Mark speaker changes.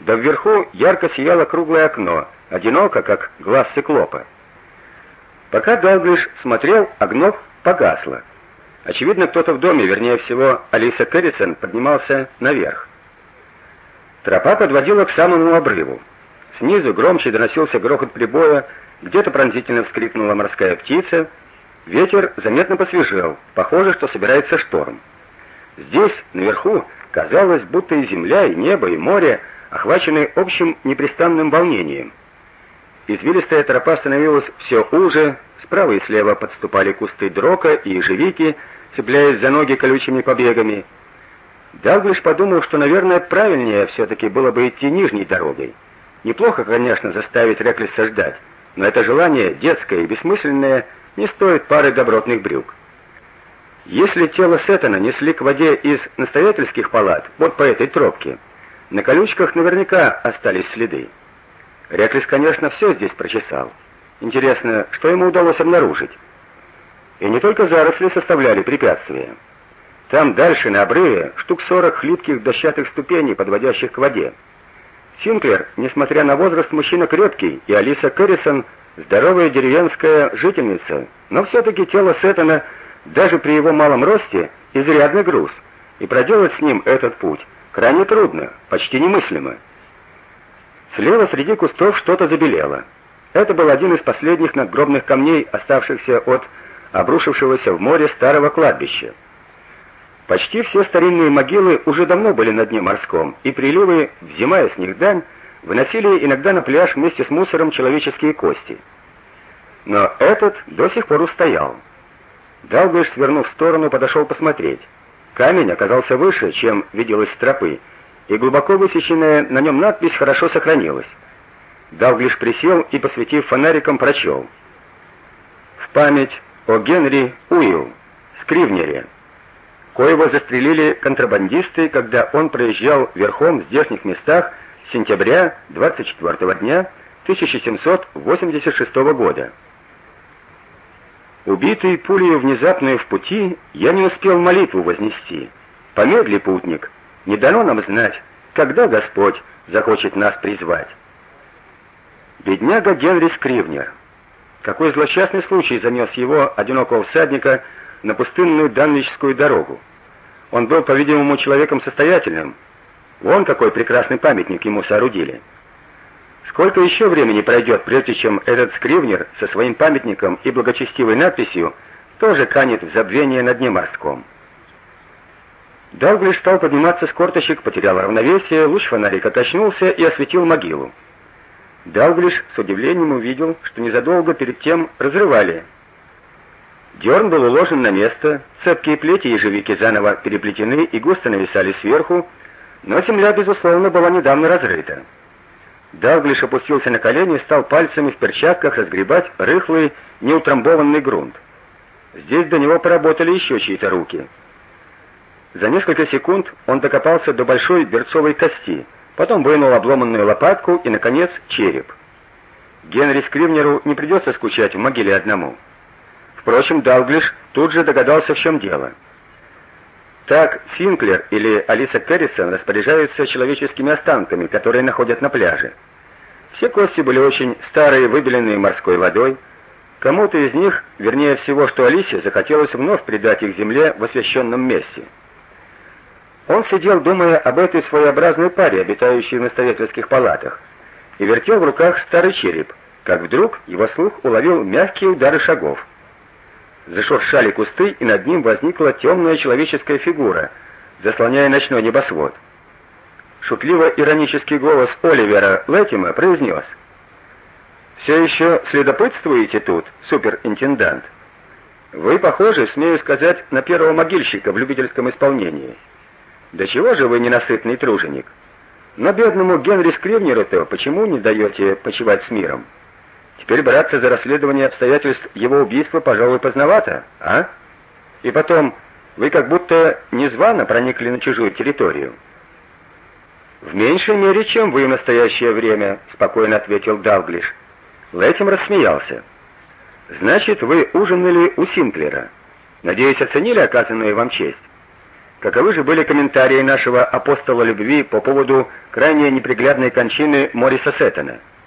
Speaker 1: да вверху ярко сияло круглое окно, одиноко, как глаз циклопа. Пока Далглиш смотрел, огно погасло. Очевидно, кто-то в доме, вернее всего, Алиса Кэррисон поднимался наверх. Тропа подводила к самому обрыву. Снизу громче доносился грохот прибоя, где-то пронзительно вскрикнула морская птица. Ветер заметно посвежел, похоже, что собирается шторм. Здесь, наверху, казалось, будто и земля, и небо, и море охвачены общим непрестанным волнением. Извилистая тропа становилась все уже, справа и слева подступали кусты дрока и ежевики, цепляясь за ноги колючими побегами. Далглиш подумал, что, наверное, правильнее все таки было бы идти нижней дорогой. Неплохо, конечно, заставить Реклиса ждать, но это желание детское и бессмысленное не стоит пары добротных брюк. Если тело Сеттона несли к воде из настоятельских палат, вот по этой тропке, на колючках наверняка остались следы. Реклис, конечно, все здесь прочесал. Интересно, что ему удалось обнаружить? И не только заросли составляли препятствия. Там дальше на обрыве штук сорок хлипких дощатых ступеней, подводящих к воде. Синклер, несмотря на возраст, мужчина крепкий, и Алиса Кэррисон здоровая деревенская жительница, но все таки тело Сеттона даже при его малом росте изрядный груз, и проделать с ним этот путь крайне трудно, почти немыслимо. Слева среди кустов что-то забелело. Это был один из последних надгробных камней, оставшихся от обрушившегося в море старого кладбища. Почти все старинные могилы уже давно были на дне морском, и приливы, взимая с них дань, выносили иногда на пляж вместе с мусором человеческие кости. Но этот до сих пор устоял. Далглиш, свернув в сторону, подошел посмотреть. Камень оказался выше, чем виделось с тропы, и глубоко высеченная на нем надпись хорошо сохранилась. Далглиш присел и, посветив фонариком, прочел. В память о Генри Уилл, скривнере, коего застрелили контрабандисты, когда он проезжал верхом в здешних местах сентября 24 дня 1786 года. Убитый пулей внезапной в пути, я не успел молитву вознести. Помедли, путник, не дано нам знать, когда Господь захочет нас призвать. Бедняга Генри Скривнер. Какой злосчастный случай занес его, одинокого всадника, на пустынную данвичскую дорогу. Он был, по-видимому, человеком состоятельным. Вон какой прекрасный памятник ему соорудили. Сколько еще времени пройдет, прежде чем этот скривнер со своим памятником и благочестивой надписью тоже канет в забвение на дне морском? Далглиш стал подниматься с корточек, потерял равновесие, луч фонарика качнулся и осветил могилу. Далглиш с удивлением увидел, что незадолго перед тем разрывали. Дерн был уложен на место, цепкие плети ежевики заново переплетены и густо нависали сверху, но земля, безусловно, была недавно разрыта. Далглиш опустился на колени и стал пальцами в перчатках разгребать рыхлый, неутрамбованный грунт. Здесь до него поработали еще чьи-то руки. За несколько секунд он докопался до большой берцовой кости, потом вынул обломанную лопатку и наконец череп. Генри Скривнеру не придется скучать в могиле одному. Впрочем, Далглиш тут же догадался, в чем дело. Так Синклер или Алиса Кэррисон распоряжаются человеческими останками, которые находят на пляже. Все кости были очень старые, выбеленные морской водой. Кому-то из них, вернее всего, что Алисе, захотелось вновь придать их земле в освященном месте. Он сидел, думая об этой своеобразной паре, обитающей в настоятельских палатах, и вертел в руках старый череп, как вдруг его слух уловил мягкие удары шагов. Зашуршали кусты, и над ним возникла темная человеческая фигура, заслоняя ночной небосвод. Шутливо-иронический голос Оливера Лэтима произнес. «Все еще следопытствуете тут, суперинтендант? Вы похожи, смею сказать, на первого могильщика в любительском исполнении. Да чего же вы ненасытный труженик? Но бедному Генри Скривнеру-то почему не даете почивать с миром?» Теперь браться за расследование обстоятельств его убийства, пожалуй, поздновато, а? И потом, вы как будто незвано проникли на чужую территорию. В меньшей мере, чем вы в настоящее время, спокойно ответил Далглиш. Лэтим рассмеялся. Значит, вы ужинали у Синклера. Надеюсь, оценили оказанную вам честь. Каковы же были комментарии нашего апостола любви по поводу крайне неприглядной кончины Мориса Сеттона?